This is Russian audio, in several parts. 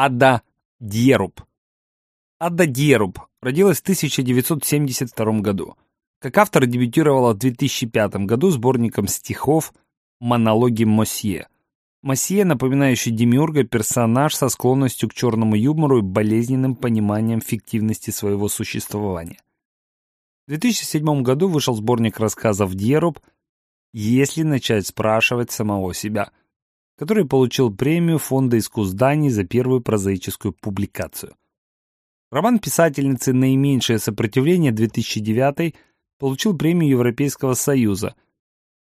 Ада Дьеруб. Ада Дьеруб родилась в 1972 году. Как автор дебютировала в 2005 году сборником стихов «Монологи Мосье». Мосье, напоминающий демиурга, персонаж со склонностью к черному юмору и болезненным пониманием фиктивности своего существования. В 2007 году вышел сборник рассказов Дьеруб «Если начать спрашивать самого себя», который получил премию Фонда искусзданий за первую прозаическую публикацию. Роман писательницы «Наименьшее сопротивление» 2009 получил премию Европейского Союза.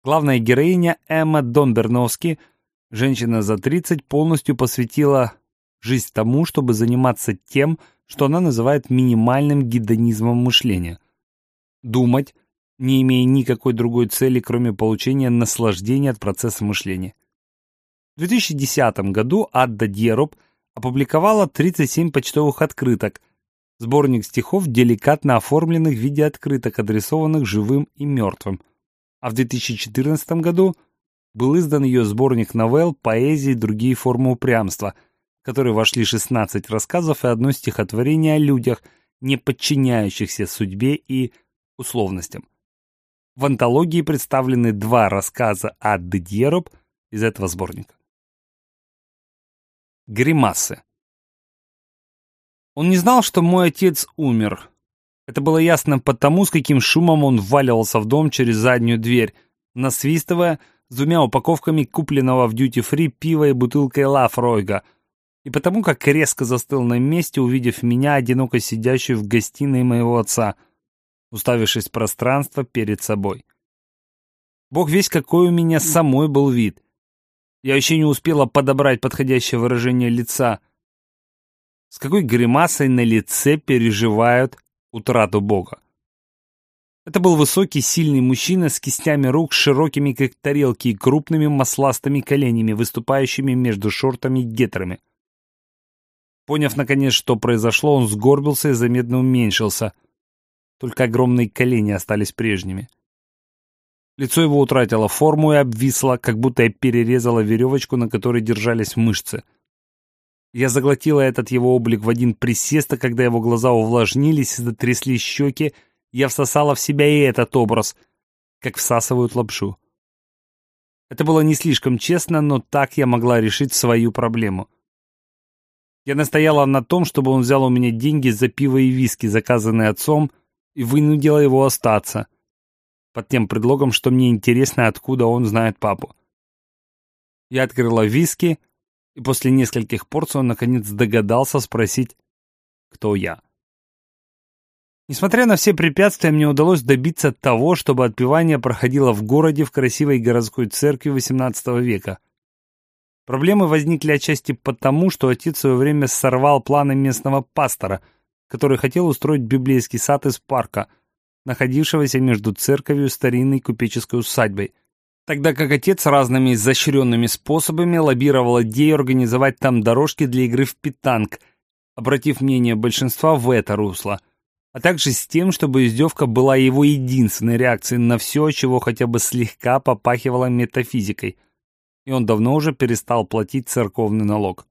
Главная героиня Эмма Донберновски, женщина за 30, полностью посвятила жизнь тому, чтобы заниматься тем, что она называет минимальным гедонизмом мышления. Думать, не имея никакой другой цели, кроме получения наслаждения от процесса мышления. В 2010 году Адда Дьероб опубликовала 37 почтовых открыток, сборник стихов, деликатно оформленных в виде открыток, адресованных живым и мертвым. А в 2014 году был издан ее сборник новелл, поэзии и другие формы упрямства, в который вошли 16 рассказов и одно стихотворение о людях, не подчиняющихся судьбе и условностям. В антологии представлены два рассказа Адды Дьероб из этого сборника. Гримасы. Он не знал, что мой отец умер. Это было ясно потому, с каким шумом он вваливался в дом через заднюю дверь, насвистывая с двумя упаковками купленного в дьюти-фри пива и бутылкой Лафройга, и потому как резко застыл на месте, увидев меня, одиноко сидящую в гостиной моего отца, уставившись в пространство перед собой. Бог весь какой у меня самой был вид. Я еще не успела подобрать подходящее выражение лица. С какой гримасой на лице переживают утрату Бога. Это был высокий, сильный мужчина с кистями рук, широкими, как тарелки, и крупными масластыми коленями, выступающими между шортами и гетрами. Поняв, наконец, что произошло, он сгорбился и заметно уменьшился. Только огромные колени остались прежними. Лицо его утратило форму и обвисло, как будто я перерезала веревочку, на которой держались мышцы. Я заглотила этот его облик в один присест, а когда его глаза увлажнились и затрясли щеки, я всосала в себя и этот образ, как всасывают лапшу. Это было не слишком честно, но так я могла решить свою проблему. Я настояла на том, чтобы он взял у меня деньги за пиво и виски, заказанные отцом, и вынудила его остаться — под тем предлогом, что мне интересно, откуда он знает папу. Я открыла виски, и после нескольких порций он наконец догадался спросить, кто я. Несмотря на все препятствия, мне удалось добиться того, чтобы отпевание проходило в городе в красивой городской церкви XVIII века. Проблемы возникли отчасти потому, что отец в свое время сорвал планы местного пастора, который хотел устроить библейский сад из парка – находившегося между церковью и старинной купеческой усадьбой, тогда как отец разными изощренными способами лоббировал идею организовать там дорожки для игры в питанг, обратив мнение большинства в это русло, а также с тем, чтобы издевка была его единственной реакцией на все, чего хотя бы слегка попахивало метафизикой, и он давно уже перестал платить церковный налог.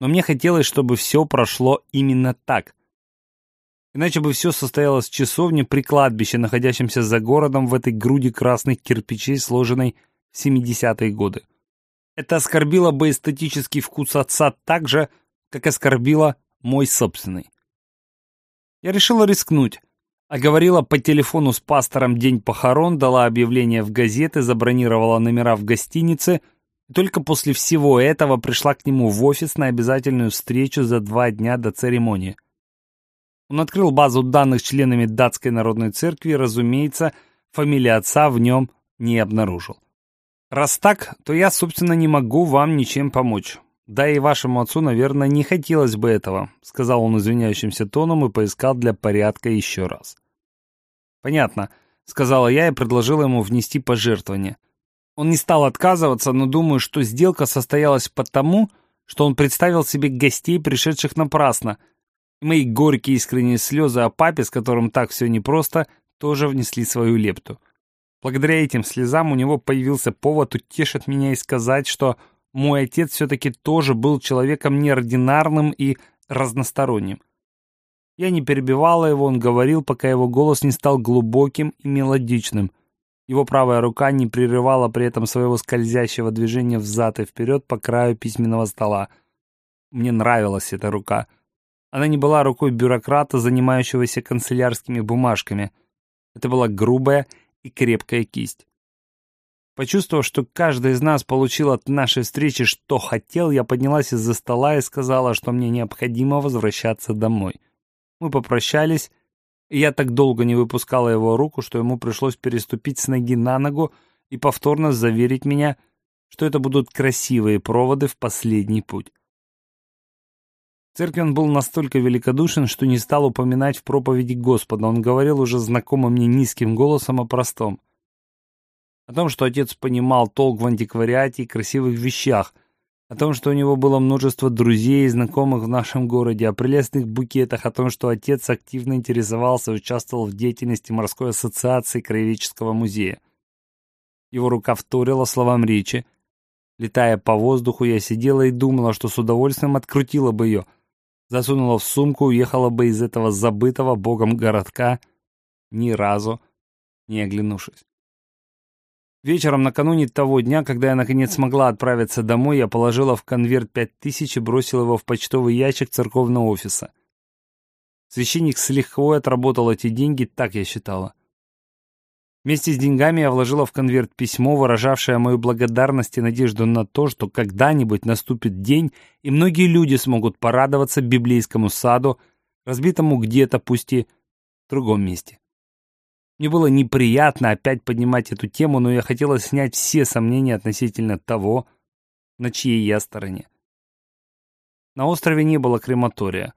Но мне хотелось, чтобы все прошло именно так — Иначе бы все состоялось в часовне при кладбище, находящемся за городом в этой груди красных кирпичей, сложенной в 70-е годы. Это оскорбило бы эстетический вкус отца так же, как оскорбило мой собственный. Я решила рискнуть. а говорила по телефону с пастором день похорон, дала объявление в газеты, забронировала номера в гостинице и только после всего этого пришла к нему в офис на обязательную встречу за два дня до церемонии. Он открыл базу данных членами датской народной церкви, разумеется, фамилии отца в нем не обнаружил. Раз так, то я, собственно, не могу вам ничем помочь. Да и вашему отцу, наверное, не хотелось бы этого, сказал он извиняющимся тоном и поискал для порядка еще раз. Понятно, сказала я и предложила ему внести пожертвование. Он не стал отказываться, но думаю, что сделка состоялась потому, что он представил себе гостей, пришедших напрасно — Мои горькие искренние слезы о папе, с которым так все непросто, тоже внесли свою лепту. Благодаря этим слезам у него появился повод утешить меня и сказать, что мой отец все-таки тоже был человеком неординарным и разносторонним. Я не перебивала его, он говорил, пока его голос не стал глубоким и мелодичным. Его правая рука не прерывала при этом своего скользящего движения взад и вперед по краю письменного стола. Мне нравилась эта рука. Она не была рукой бюрократа, занимающегося канцелярскими бумажками. Это была грубая и крепкая кисть. Почувствовав, что каждый из нас получил от нашей встречи, что хотел, я поднялась из-за стола и сказала, что мне необходимо возвращаться домой. Мы попрощались, и я так долго не выпускала его руку, что ему пришлось переступить с ноги на ногу и повторно заверить меня, что это будут красивые проводы в последний путь. В церкви он был настолько великодушен, что не стал упоминать в проповеди Господа. Он говорил уже знакомым мне низким голосом о простом — о том, что отец понимал толк в антиквариате и красивых вещах, о том, что у него было множество друзей и знакомых в нашем городе, о прелестных букетах, о том, что отец активно интересовался и участвовал в деятельности морской ассоциации краеведческого музея. Его рука вторила словам речи. Летая по воздуху, я сидела и думала, что с удовольствием открутила бы ее, засунула в сумку, уехала бы из этого забытого богом городка, ни разу не оглянувшись. Вечером накануне того дня, когда я наконец смогла отправиться домой, я положила в конверт пять тысяч и бросила его в почтовый ящик церковного офиса. Священник с лихвой отработал эти деньги, так я считала. Вместе с деньгами я вложила в конверт письмо, выражавшее мою благодарность и надежду на то, что когда-нибудь наступит день, и многие люди смогут порадоваться библейскому саду, разбитому где-то, пусть и в другом месте. Мне было неприятно опять поднимать эту тему, но я хотела снять все сомнения относительно того, на чьей я стороне. На острове не было крематория.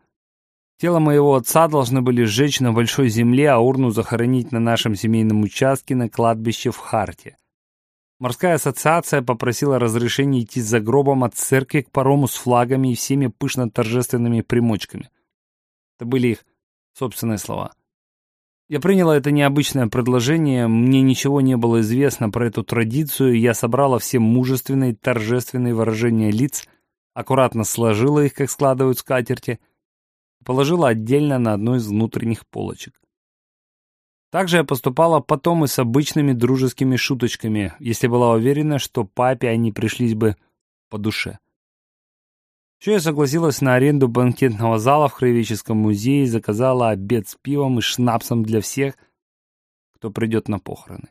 Тело моего отца должны были сжечь на большой земле, а урну захоронить на нашем семейном участке на кладбище в Харте. Морская ассоциация попросила разрешения идти за гробом от церкви к парому с флагами и всеми пышно-торжественными примочками. Это были их собственные слова. Я приняла это необычное предложение, мне ничего не было известно про эту традицию, я собрала все мужественные, торжественные выражения лиц, аккуратно сложила их, как складывают скатерти, положила отдельно на одну из внутренних полочек. Также я поступала потом и с обычными дружескими шуточками, если была уверена, что папе они пришлись бы по душе. Еще я согласилась на аренду банкетного зала в Краеведческом музее и заказала обед с пивом и шнапсом для всех, кто придет на похороны.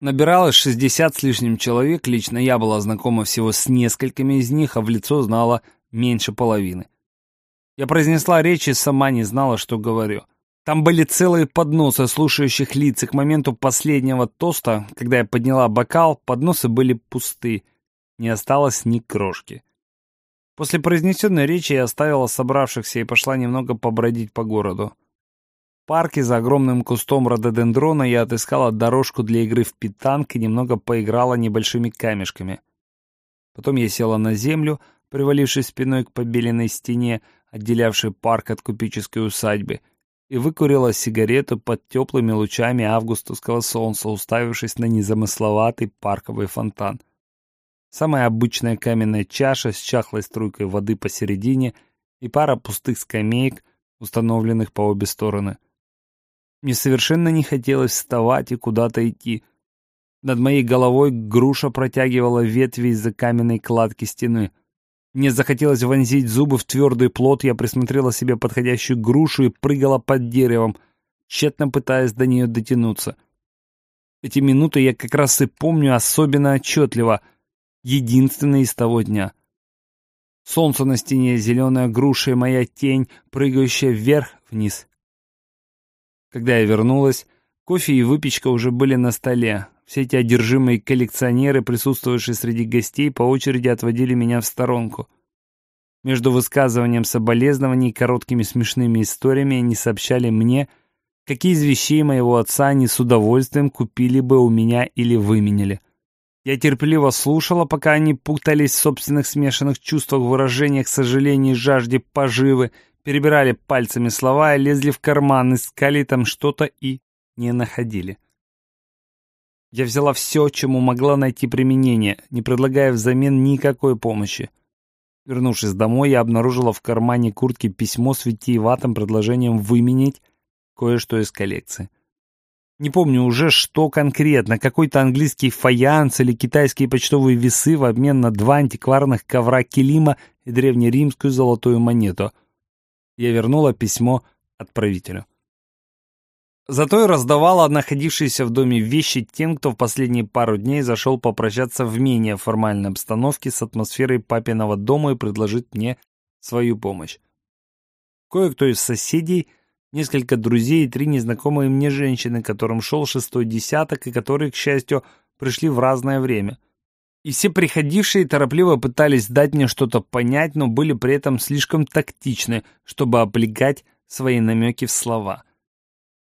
Набиралось 60 с лишним человек, лично я была знакома всего с несколькими из них, а в лицо знала меньше половины. Я произнесла речь и сама не знала, что говорю. Там были целые подносы слушающих лиц, и к моменту последнего тоста, когда я подняла бокал, подносы были пусты, не осталось ни крошки. После произнесенной речи я оставила собравшихся и пошла немного побродить по городу. В парке за огромным кустом рододендрона я отыскала дорожку для игры в питанг и немного поиграла небольшими камешками. Потом я села на землю, привалившись спиной к побеленной стене, отделявшей парк от купеческой усадьбы, и выкурила сигарету под теплыми лучами августовского солнца, уставившись на незамысловатый парковый фонтан. Самая обычная каменная чаша с чахлой струйкой воды посередине и пара пустых скамеек, установленных по обе стороны. Мне совершенно не хотелось вставать и куда-то идти. Над моей головой груша протягивала ветви из-за каменной кладки стены. Мне захотелось вонзить зубы в твердый плод, я присмотрела себе подходящую грушу и прыгала под деревом, тщетно пытаясь до нее дотянуться. Эти минуты я как раз и помню особенно отчетливо — единственный из того дня. Солнце на стене, зеленая груша и моя тень, прыгающая вверх-вниз. Когда я вернулась, кофе и выпечка уже были на столе. Все эти одержимые коллекционеры, присутствовавшие среди гостей, по очереди отводили меня в сторонку. Между высказыванием соболезнований и короткими смешными историями они сообщали мне, какие из вещей моего отца они с удовольствием купили бы у меня или выменяли. Я терпеливо слушала, пока они путались в собственных смешанных чувствах, выражениях сожаления и жажде поживы, перебирали пальцами слова и лезли в карман, искали там что-то и не находили. Я взяла все, чему могла найти применение, не предлагая взамен никакой помощи. Вернувшись домой, я обнаружила в кармане куртки письмо с витиеватым предложением выменить кое-что из коллекции. Не помню уже, что конкретно, какой-то английский фаянс или китайские почтовые весы в обмен на два антикварных ковра килима и древнеримскую золотую монету. Я вернула письмо отправителю. Зато и раздавала находившиеся в доме вещи тем, кто в последние пару дней зашел попрощаться в менее формальной обстановке с атмосферой папиного дома и предложить мне свою помощь. Кое-кто из соседей, несколько друзей и три незнакомые мне женщины, которым шел шестой десяток и которые, к счастью, пришли в разное время. И все приходившие торопливо пытались дать мне что-то понять, но были при этом слишком тактичны, чтобы облегать свои намеки в слова —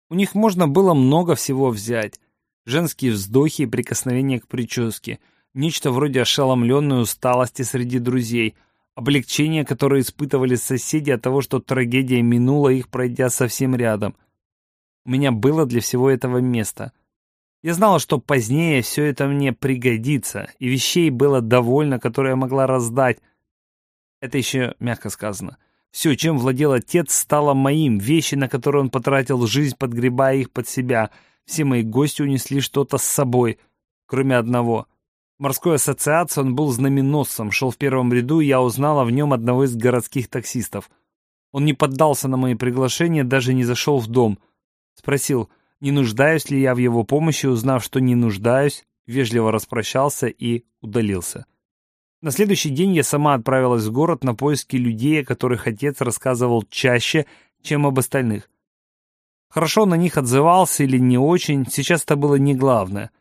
у них можно было много всего взять. Женские вздохи и прикосновения к прическе, нечто вроде ошеломленной усталости среди друзей, облегчение, которое испытывали соседи от того, что трагедия минула их, пройдя совсем рядом. У меня было для всего этого место. Я знала, что позднее все это мне пригодится, и вещей было довольно, которые я могла раздать. Это еще мягко сказано. Все, чем владел отец, стало моим, вещи, на которые он потратил жизнь, подгребая их под себя. Все мои гости унесли что-то с собой, кроме одного. Морской ассоциации он был знаменосцем, шел в первом ряду, и я узнала в нем одного из городских таксистов. Он не поддался на мои приглашения, даже не зашел в дом. Спросил, не нуждаюсь ли я в его помощи, узнав, что не нуждаюсь, вежливо распрощался и удалился. На следующий день я сама отправилась в город на поиски людей, о которых отец рассказывал чаще, чем об остальных. Хорошо на них отзывался или не очень, сейчас это было не главное.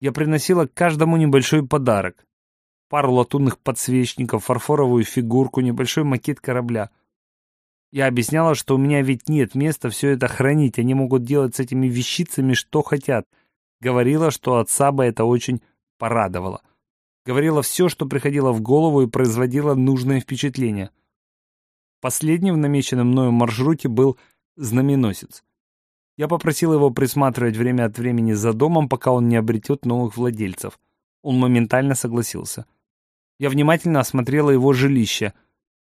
Я приносила каждому небольшой подарок. Пару латунных подсвечников, фарфоровую фигурку, небольшой макет корабля. Я объясняла, что у меня ведь нет места все это хранить, они могут делать с этими вещицами что хотят. Говорила, что отца бы это очень порадовало говорила все, что приходило в голову и производила нужное впечатление. Последним в намеченном мною маршруте был знаменосец. Я попросил его присматривать время от времени за домом, пока он не обретет новых владельцев. Он моментально согласился. Я внимательно осмотрела его жилище.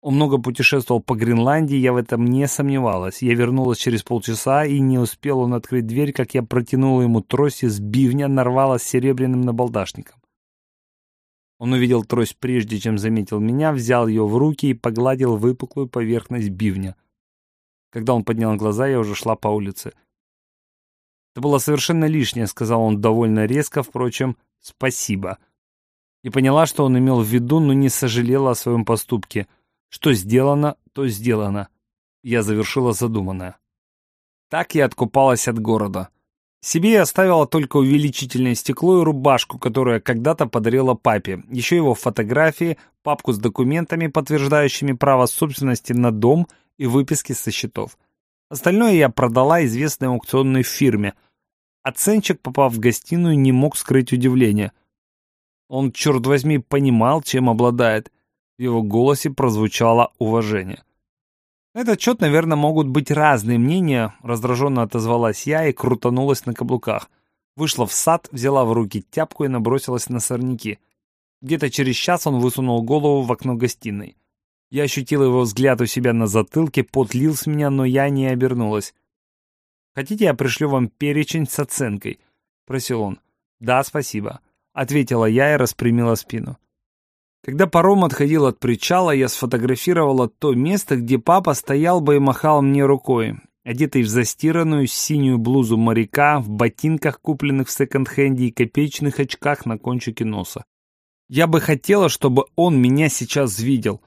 Он много путешествовал по Гренландии, я в этом не сомневалась. Я вернулась через полчаса, и не успел он открыть дверь, как я протянула ему трость из бивня, нарвала серебряным набалдашником. Он увидел трость прежде, чем заметил меня, взял ее в руки и погладил выпуклую поверхность бивня. Когда он поднял глаза, я уже шла по улице. «Это было совершенно лишнее», — сказал он довольно резко, впрочем, «спасибо». И поняла, что он имел в виду, но не сожалела о своем поступке. Что сделано, то сделано. Я завершила задуманное. Так я откупалась от города. Себе я оставила только увеличительное стекло и рубашку, которую когда-то подарила папе. Еще его фотографии, папку с документами, подтверждающими право собственности на дом и выписки со счетов. Остальное я продала известной аукционной фирме. Оценщик, попав в гостиную, не мог скрыть удивление. Он, черт возьми, понимал, чем обладает. В его голосе прозвучало уважение. Этот счет, наверное, могут быть разные мнения, раздраженно отозвалась я и крутанулась на каблуках. Вышла в сад, взяла в руки тяпку и набросилась на сорняки. Где-то через час он высунул голову в окно гостиной. Я ощутила его взгляд у себя на затылке, пот лил с меня, но я не обернулась. «Хотите, я пришлю вам перечень с оценкой?» — просил он. «Да, спасибо», — ответила я и распрямила спину. Когда паром отходил от причала, я сфотографировала то место, где папа стоял бы и махал мне рукой, одетый в застиранную синюю блузу моряка, в ботинках, купленных в секонд-хенде и копеечных очках на кончике носа. Я бы хотела, чтобы он меня сейчас видел.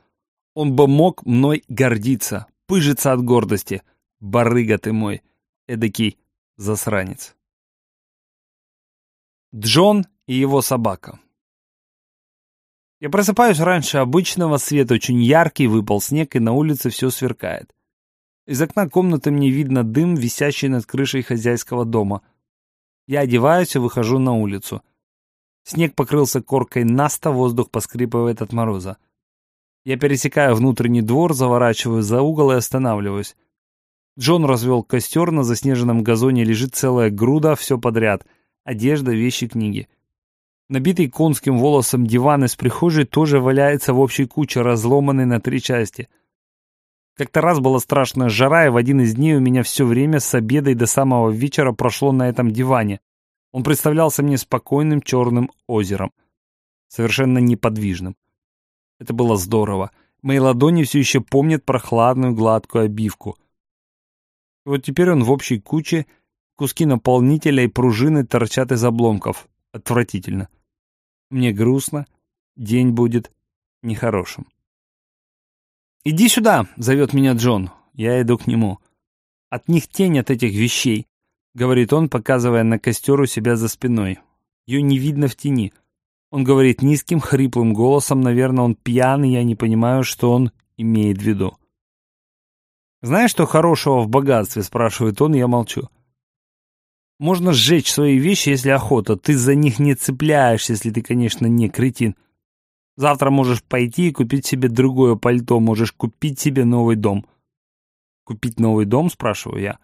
Он бы мог мной гордиться, пыжиться от гордости. Барыга ты мой, эдакий засранец. Джон и его собака. Я просыпаюсь раньше обычного, свет очень яркий, выпал снег, и на улице все сверкает. Из окна комнаты мне видно дым, висящий над крышей хозяйского дома. Я одеваюсь и выхожу на улицу. Снег покрылся коркой наста, воздух поскрипывает от мороза. Я пересекаю внутренний двор, заворачиваю за угол и останавливаюсь. Джон развел костер, на заснеженном газоне лежит целая груда, все подряд. Одежда, вещи, книги. Набитый конским волосом диван из прихожей тоже валяется в общей куче, разломанный на три части. Как-то раз была страшная жара, и в один из дней у меня все время с обеда и до самого вечера прошло на этом диване. Он представлялся мне спокойным черным озером, совершенно неподвижным. Это было здорово. Мои ладони все еще помнят прохладную гладкую обивку. И вот теперь он в общей куче, куски наполнителя и пружины торчат из обломков. Отвратительно. Мне грустно, день будет нехорошим. «Иди сюда!» — зовет меня Джон. Я иду к нему. «От них тень от этих вещей», — говорит он, показывая на костер у себя за спиной. Ее не видно в тени. Он говорит низким, хриплым голосом, наверное, он пьяный, я не понимаю, что он имеет в виду. «Знаешь, что хорошего в богатстве?» — спрашивает он, я молчу. Можно сжечь свои вещи, если охота. Ты за них не цепляешься, если ты, конечно, не кретин. Завтра можешь пойти и купить себе другое пальто, можешь купить себе новый дом. Купить новый дом, спрашиваю я.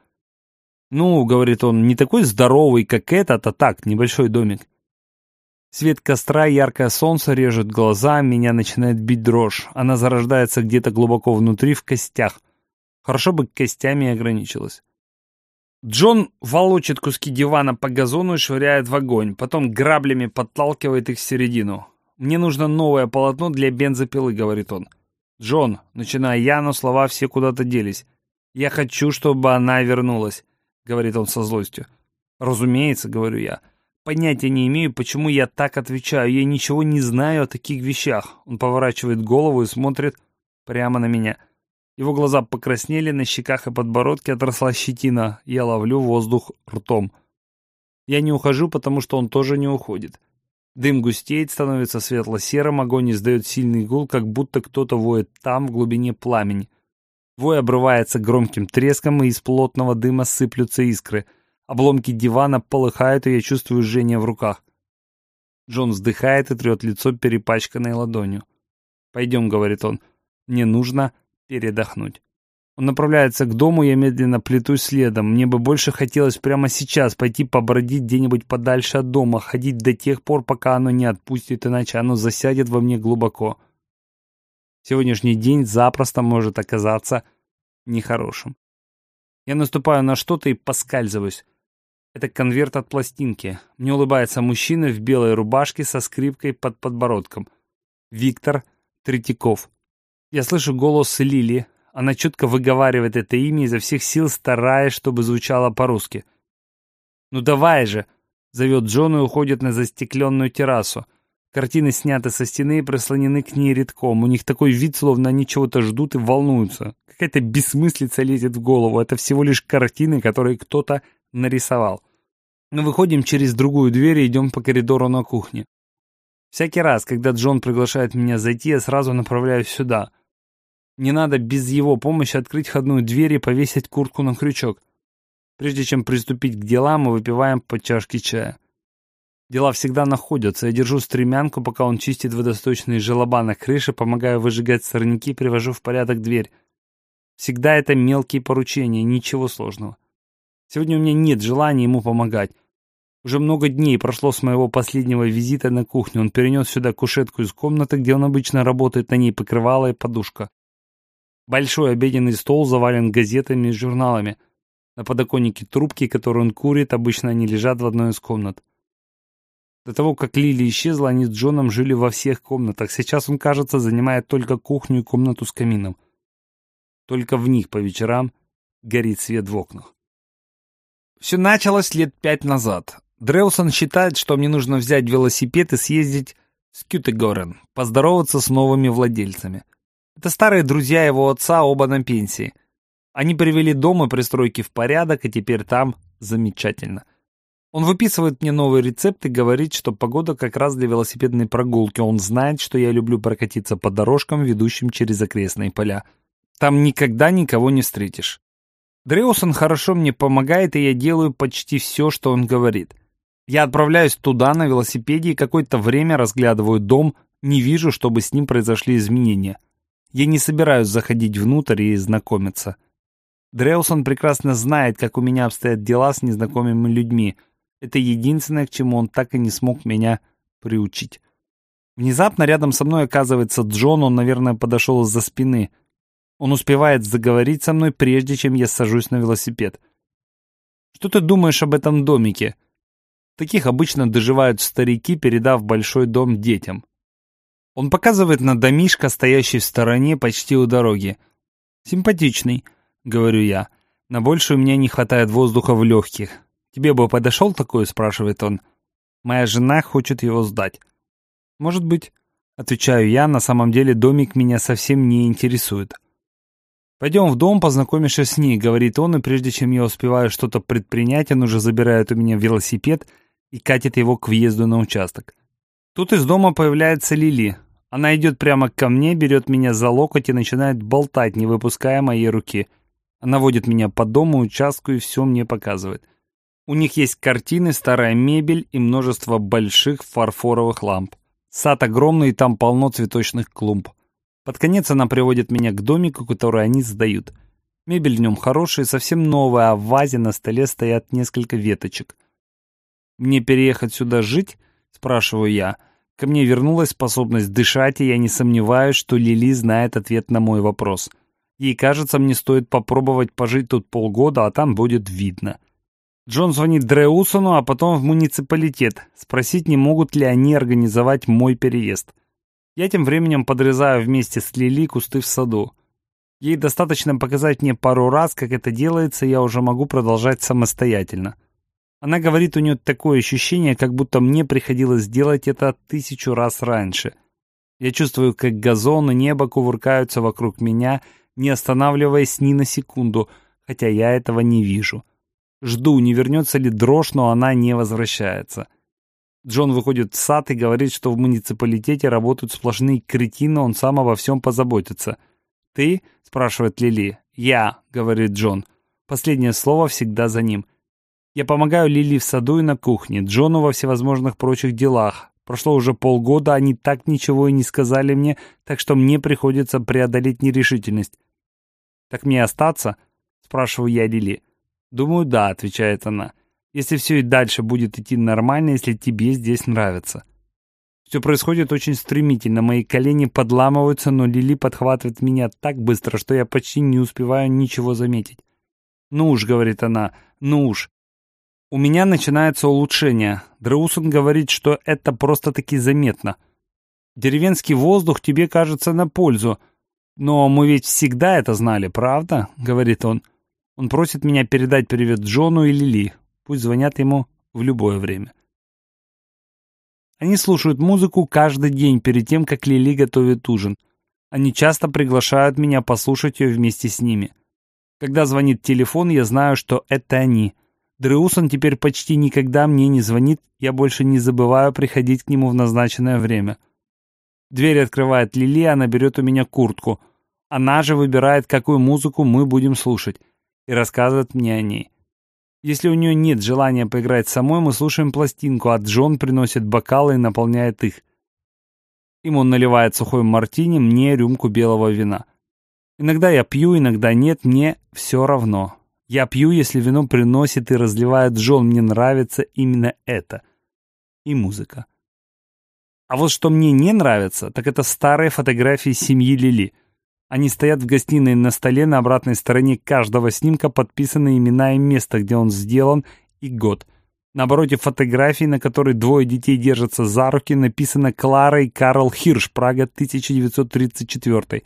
Ну, говорит он, не такой здоровый, как этот, а так, небольшой домик. Свет костра, яркое солнце режет глаза, меня начинает бить дрожь. Она зарождается где-то глубоко внутри, в костях. Хорошо бы костями ограничилась. Джон волочит куски дивана по газону и швыряет в огонь, потом граблями подталкивает их в середину. «Мне нужно новое полотно для бензопилы», — говорит он. «Джон», — начиная я, но слова все куда-то делись. «Я хочу, чтобы она вернулась», — говорит он со злостью. «Разумеется», — говорю я. «Понятия не имею, почему я так отвечаю. Я ничего не знаю о таких вещах». Он поворачивает голову и смотрит прямо на меня. Его глаза покраснели, на щеках и подбородке отросла щетина. Я ловлю воздух ртом. Я не ухожу, потому что он тоже не уходит. Дым густеет, становится светло-серым, огонь издает сильный гул, как будто кто-то воет там, в глубине пламени. Вой обрывается громким треском, и из плотного дыма сыплются искры. Обломки дивана полыхают, и я чувствую жжение в руках. Джон вздыхает и трет лицо перепачканной ладонью. «Пойдем», — говорит он, — «мне нужно передохнуть. Он направляется к дому, я медленно плетусь следом. Мне бы больше хотелось прямо сейчас пойти побродить где-нибудь подальше от дома, ходить до тех пор, пока оно не отпустит, иначе оно засядет во мне глубоко. Сегодняшний день запросто может оказаться нехорошим. Я наступаю на что-то и поскальзываюсь. Это конверт от пластинки. Мне улыбается мужчина в белой рубашке со скрипкой под подбородком. Виктор Третьяков. Я слышу голос Лили. Она четко выговаривает это имя изо всех сил, стараясь, чтобы звучало по-русски. «Ну давай же!» — зовет Джон и уходит на застекленную террасу. Картины сняты со стены и прислонены к ней редком. У них такой вид, словно они чего-то ждут и волнуются. Какая-то бессмыслица лезет в голову. Это всего лишь картины, которые кто-то нарисовал. Мы выходим через другую дверь и идем по коридору на кухне. Всякий раз, когда Джон приглашает меня зайти, я сразу направляюсь сюда — не надо без его помощи открыть входную дверь и повесить куртку на крючок. Прежде чем приступить к делам, мы выпиваем по чашке чая. Дела всегда находятся. Я держу стремянку, пока он чистит водосточные желоба на крыше, помогаю выжигать сорняки, привожу в порядок дверь. Всегда это мелкие поручения, ничего сложного. Сегодня у меня нет желания ему помогать. Уже много дней прошло с моего последнего визита на кухню. Он перенес сюда кушетку из комнаты, где он обычно работает, на ней покрывало и подушка. Большой обеденный стол завален газетами и журналами. На подоконнике трубки, которые он курит, обычно они лежат в одной из комнат. До того, как Лили исчезла, они с Джоном жили во всех комнатах. Сейчас он, кажется, занимает только кухню и комнату с камином. Только в них по вечерам горит свет в окнах. Все началось лет пять назад. Дреусон считает, что мне нужно взять велосипед и съездить в Кютегорен, поздороваться с новыми владельцами. Это старые друзья его отца, оба на пенсии. Они привели дом и пристройки в порядок, и теперь там замечательно. Он выписывает мне новые рецепты, говорит, что погода как раз для велосипедной прогулки. Он знает, что я люблю прокатиться по дорожкам, ведущим через окрестные поля. Там никогда никого не встретишь. Дреусон хорошо мне помогает, и я делаю почти все, что он говорит. Я отправляюсь туда на велосипеде и какое-то время разглядываю дом, не вижу, чтобы с ним произошли изменения. Я не собираюсь заходить внутрь и знакомиться. Дреусон прекрасно знает, как у меня обстоят дела с незнакомыми людьми. Это единственное, к чему он так и не смог меня приучить. Внезапно рядом со мной оказывается Джон, он, наверное, подошел из-за спины. Он успевает заговорить со мной, прежде чем я сажусь на велосипед. «Что ты думаешь об этом домике?» Таких обычно доживают старики, передав большой дом детям. Он показывает на домишко, стоящий в стороне, почти у дороги. «Симпатичный», — говорю я. «На больше у меня не хватает воздуха в легких. Тебе бы подошел такой?» — спрашивает он. «Моя жена хочет его сдать». «Может быть», — отвечаю я, на самом деле домик меня совсем не интересует. «Пойдем в дом, познакомишься с ней», — говорит он, и прежде чем я успеваю что-то предпринять, он уже забирает у меня велосипед и катит его к въезду на участок. Тут из дома появляется Лили. Она идет прямо ко мне, берет меня за локоть и начинает болтать, не выпуская моей руки. Она водит меня по дому, участку и все мне показывает. У них есть картины, старая мебель и множество больших фарфоровых ламп. Сад огромный, и там полно цветочных клумб. Под конец она приводит меня к домику, который они сдают. Мебель в нем хорошая, совсем новая, а в вазе на столе стоят несколько веточек. Мне переехать сюда жить? Спрашиваю я. Ко мне вернулась способность дышать, и я не сомневаюсь, что Лили знает ответ на мой вопрос. Ей кажется, мне стоит попробовать пожить тут полгода, а там будет видно. Джон звонит Дреусону, а потом в муниципалитет. Спросить, не могут ли они организовать мой переезд. Я тем временем подрезаю вместе с Лили кусты в саду. Ей достаточно показать мне пару раз, как это делается, и я уже могу продолжать самостоятельно. Она говорит, у нее такое ощущение, как будто мне приходилось делать это тысячу раз раньше. Я чувствую, как газон и небо кувыркаются вокруг меня, не останавливаясь ни на секунду, хотя я этого не вижу. Жду, не вернется ли дрожь, но она не возвращается. Джон выходит в сад и говорит, что в муниципалитете работают сплошные кретины, он сам обо всем позаботится. «Ты?» — спрашивает Лили. «Я», — говорит Джон. Последнее слово всегда за ним. Я помогаю Лили в саду и на кухне, Джону во всевозможных прочих делах. Прошло уже полгода, они так ничего и не сказали мне, так что мне приходится преодолеть нерешительность. «Так мне остаться?» — спрашиваю я Лили. «Думаю, да», — отвечает она. «Если все и дальше будет идти нормально, если тебе здесь нравится». Все происходит очень стремительно, мои колени подламываются, но Лили подхватывает меня так быстро, что я почти не успеваю ничего заметить. «Ну уж», — говорит она, — «ну уж, у меня начинается улучшение. Дреусон говорит, что это просто-таки заметно. Деревенский воздух тебе кажется на пользу. Но мы ведь всегда это знали, правда? Говорит он. Он просит меня передать привет Джону и Лили. Пусть звонят ему в любое время. Они слушают музыку каждый день перед тем, как Лили готовит ужин. Они часто приглашают меня послушать ее вместе с ними. Когда звонит телефон, я знаю, что это они — Дреусон теперь почти никогда мне не звонит, я больше не забываю приходить к нему в назначенное время. Дверь открывает Лили, она берет у меня куртку. Она же выбирает, какую музыку мы будем слушать, и рассказывает мне о ней. Если у нее нет желания поиграть самой, мы слушаем пластинку, а Джон приносит бокалы и наполняет их. Им он наливает сухой мартини, мне рюмку белого вина. Иногда я пью, иногда нет, мне все равно. Я пью, если вино приносит и разливает Джон. Мне нравится именно это. И музыка. А вот что мне не нравится, так это старые фотографии семьи Лили. Они стоят в гостиной на столе, на обратной стороне каждого снимка подписаны имена и место, где он сделан, и год. На обороте фотографии, на которой двое детей держатся за руки, написано «Клара и Карл Хирш, Прага, 1934».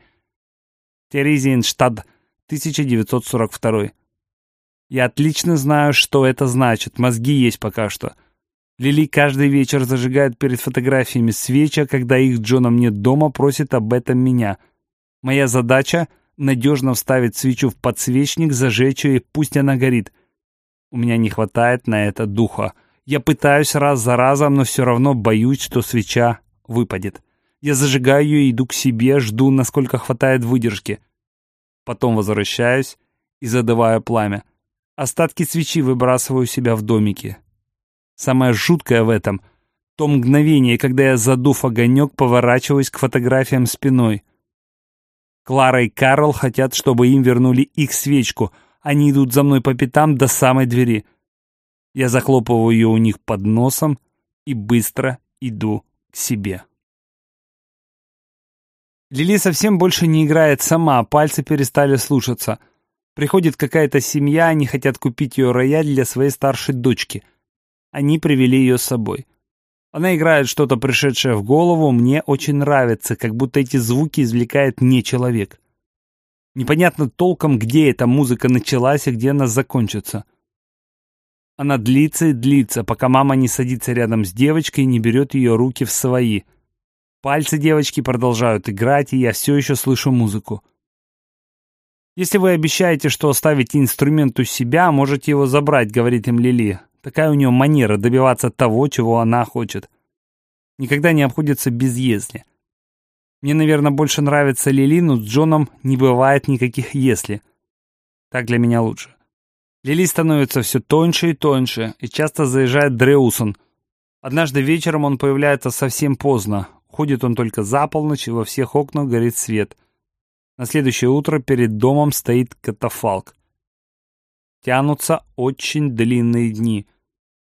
Терезиенштадт, 1942. Я отлично знаю, что это значит. Мозги есть пока что. Лили каждый вечер зажигает перед фотографиями свечи, а когда их Джоном нет дома, просит об этом меня. Моя задача — надежно вставить свечу в подсвечник, зажечь ее, и пусть она горит. У меня не хватает на это духа. Я пытаюсь раз за разом, но все равно боюсь, что свеча выпадет. Я зажигаю ее иду к себе, жду, насколько хватает выдержки. Потом возвращаюсь и задаваю пламя. Остатки свечи выбрасываю себя в домике. Самое жуткое в этом — то мгновение, когда я, задув огонек, поворачиваюсь к фотографиям спиной. Клара и Карл хотят, чтобы им вернули их свечку. Они идут за мной по пятам до самой двери. Я захлопываю ее у них под носом и быстро иду к себе. Лили совсем больше не играет сама, пальцы перестали слушаться. Приходит какая-то семья, они хотят купить ее рояль для своей старшей дочки. Они привели ее с собой. Она играет что-то, пришедшее в голову, мне очень нравится, как будто эти звуки извлекает не человек. Непонятно толком, где эта музыка началась и где она закончится. Она длится и длится, пока мама не садится рядом с девочкой и не берет ее руки в свои – Пальцы девочки продолжают играть, и я все еще слышу музыку. «Если вы обещаете, что оставите инструмент у себя, можете его забрать», — говорит им Лили. Такая у нее манера добиваться того, чего она хочет. Никогда не обходится без «если». Мне, наверное, больше нравится Лили, но с Джоном не бывает никаких «если». Так для меня лучше. Лили становится все тоньше и тоньше, и часто заезжает Дреусон. Однажды вечером он появляется совсем поздно. Ходит он только за полночь, и во всех окнах горит свет. На следующее утро перед домом стоит катафалк. Тянутся очень длинные дни.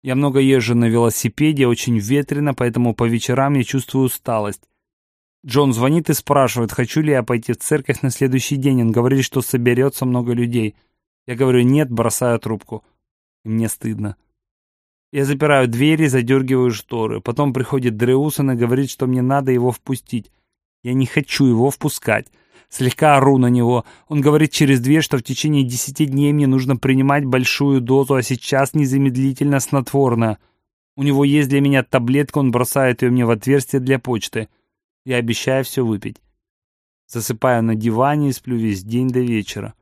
Я много езжу на велосипеде, очень ветрено, поэтому по вечерам я чувствую усталость. Джон звонит и спрашивает, хочу ли я пойти в церковь на следующий день. Он говорит, что соберется много людей. Я говорю, нет, бросаю трубку. И мне стыдно. Я запираю двери, задергиваю шторы. Потом приходит Дреусон и говорит, что мне надо его впустить. Я не хочу его впускать. Слегка ору на него. Он говорит через дверь, что в течение десяти дней мне нужно принимать большую дозу, а сейчас незамедлительно снотворное. У него есть для меня таблетка, он бросает ее мне в отверстие для почты. Я обещаю все выпить. Засыпаю на диване и сплю весь день до вечера.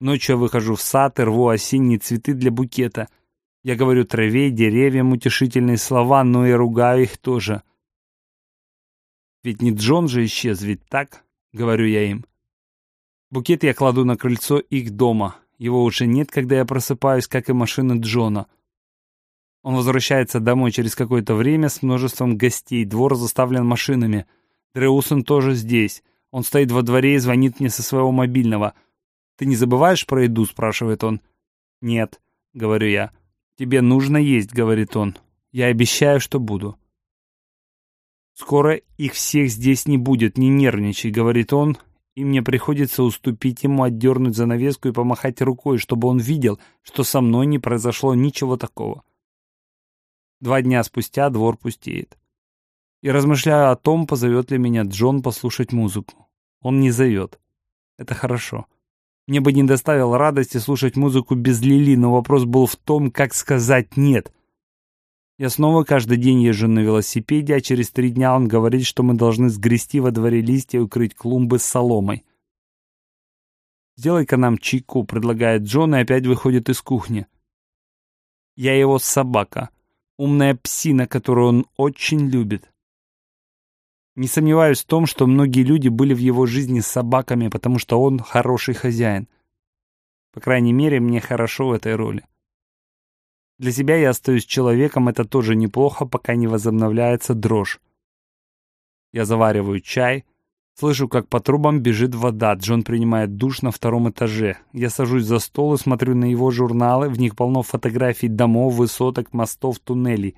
Ночью я выхожу в сад и рву осенние цветы для букета — я говорю траве, деревьям утешительные слова, но и ругаю их тоже. Ведь не Джон же исчез, ведь так? Говорю я им. Букет я кладу на крыльцо их дома. Его уже нет, когда я просыпаюсь, как и машина Джона. Он возвращается домой через какое-то время с множеством гостей. Двор заставлен машинами. Дреусон тоже здесь. Он стоит во дворе и звонит мне со своего мобильного. «Ты не забываешь про еду?» – спрашивает он. «Нет», – говорю я. «Тебе нужно есть», — говорит он. «Я обещаю, что буду». «Скоро их всех здесь не будет, не нервничай», — говорит он, и мне приходится уступить ему, отдернуть занавеску и помахать рукой, чтобы он видел, что со мной не произошло ничего такого. Два дня спустя двор пустеет. И размышляю о том, позовет ли меня Джон послушать музыку. Он не зовет. Это хорошо. Мне бы не доставило радости слушать музыку без Лили, но вопрос был в том, как сказать «нет». Я снова каждый день езжу на велосипеде, а через три дня он говорит, что мы должны сгрести во дворе листья и укрыть клумбы с соломой. «Сделай-ка нам чайку», — предлагает Джон и опять выходит из кухни. Я его собака, умная псина, которую он очень любит. Не сомневаюсь в том, что многие люди были в его жизни с собаками, потому что он хороший хозяин. По крайней мере, мне хорошо в этой роли. Для себя я остаюсь человеком, это тоже неплохо, пока не возобновляется дрожь. Я завариваю чай, слышу, как по трубам бежит вода, Джон принимает душ на втором этаже. Я сажусь за стол и смотрю на его журналы, в них полно фотографий домов, высоток, мостов, туннелей.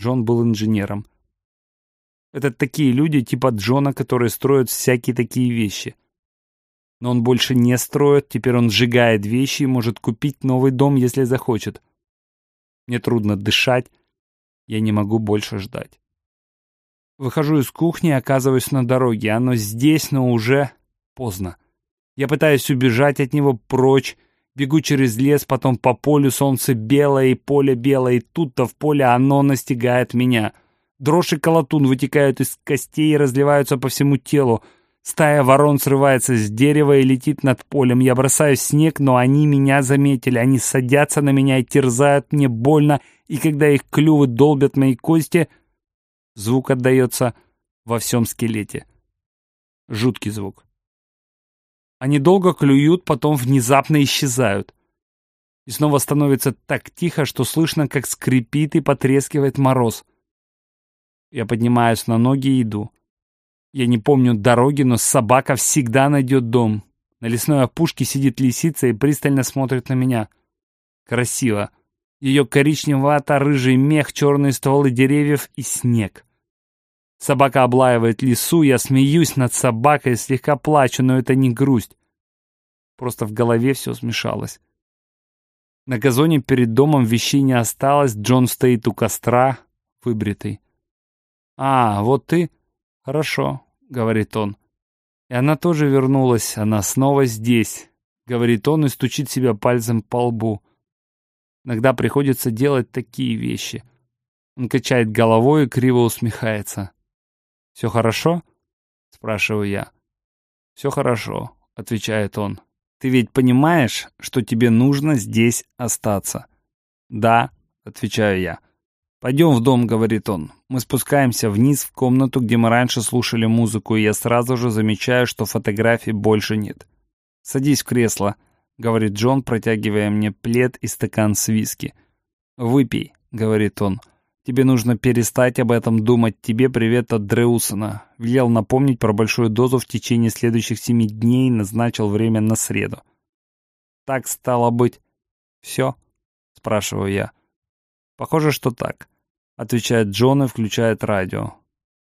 Джон был инженером. Это такие люди типа Джона, которые строят всякие такие вещи. Но он больше не строит, теперь он сжигает вещи и может купить новый дом, если захочет. Мне трудно дышать, я не могу больше ждать. Выхожу из кухни и оказываюсь на дороге. Оно здесь, но уже поздно. Я пытаюсь убежать от него прочь, бегу через лес, потом по полю, солнце белое и поле белое, и тут-то в поле оно настигает меня — Дрожь и колотун вытекают из костей и разливаются по всему телу. Стая ворон срывается с дерева и летит над полем. Я бросаю снег, но они меня заметили. Они садятся на меня и терзают мне больно, и когда их клювы долбят мои кости, звук отдается во всем скелете. Жуткий звук. Они долго клюют, потом внезапно исчезают. И снова становится так тихо, что слышно, как скрипит и потрескивает мороз. Я поднимаюсь на ноги и иду. Я не помню дороги, но собака всегда найдет дом. На лесной опушке сидит лисица и пристально смотрит на меня. Красиво. Ее коричневато-рыжий мех, черные стволы деревьев и снег. Собака облаивает лесу, я смеюсь над собакой, слегка плачу, но это не грусть. Просто в голове все смешалось. На газоне перед домом вещей не осталось, Джон стоит у костра, выбритый. «А, вот ты? Хорошо», — говорит он. И она тоже вернулась, она снова здесь, — говорит он и стучит себя пальцем по лбу. Иногда приходится делать такие вещи. Он качает головой и криво усмехается. «Все хорошо?» — спрашиваю я. «Все хорошо», — отвечает он. «Ты ведь понимаешь, что тебе нужно здесь остаться?» «Да», — отвечаю я. «Пойдем в дом», — говорит он. Мы спускаемся вниз в комнату, где мы раньше слушали музыку, и я сразу же замечаю, что фотографий больше нет. «Садись в кресло», — говорит Джон, протягивая мне плед и стакан с виски. «Выпей», — говорит он. «Тебе нужно перестать об этом думать. Тебе привет от Дреусона». Велел напомнить про большую дозу в течение следующих семи дней и назначил время на среду. «Так стало быть». «Все?» — спрашиваю я. «Похоже, что так», — отвечает Джон и включает радио.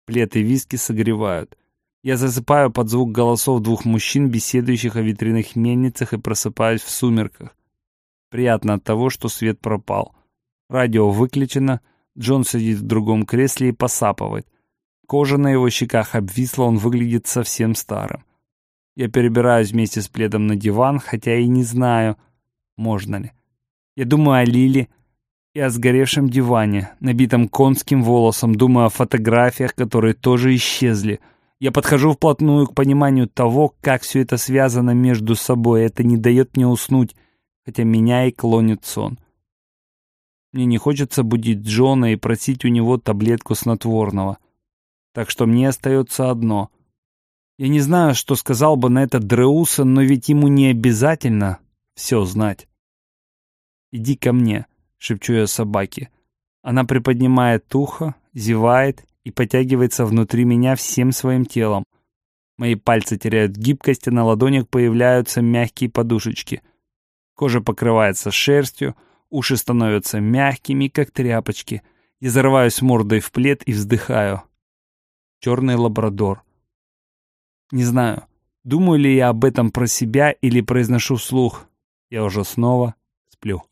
Плед и виски согревают. Я засыпаю под звук голосов двух мужчин, беседующих о ветряных мельницах, и просыпаюсь в сумерках. Приятно от того, что свет пропал. Радио выключено, Джон сидит в другом кресле и посапывает. Кожа на его щеках обвисла, он выглядит совсем старым. Я перебираюсь вместе с пледом на диван, хотя и не знаю, можно ли. Я думаю о Лиле, и о сгоревшем диване, набитом конским волосом, думаю о фотографиях, которые тоже исчезли. Я подхожу вплотную к пониманию того, как все это связано между собой. Это не дает мне уснуть, хотя меня и клонит сон. Мне не хочется будить Джона и просить у него таблетку снотворного. Так что мне остается одно. Я не знаю, что сказал бы на это Дреуса, но ведь ему не обязательно все знать. Иди ко мне шепчу я собаке. Она приподнимает ухо, зевает и потягивается внутри меня всем своим телом. Мои пальцы теряют гибкость, а на ладонях появляются мягкие подушечки. Кожа покрывается шерстью, уши становятся мягкими, как тряпочки. Я зарываюсь мордой в плед и вздыхаю. Черный лабрадор. Не знаю, думаю ли я об этом про себя или произношу вслух. Я уже снова сплю.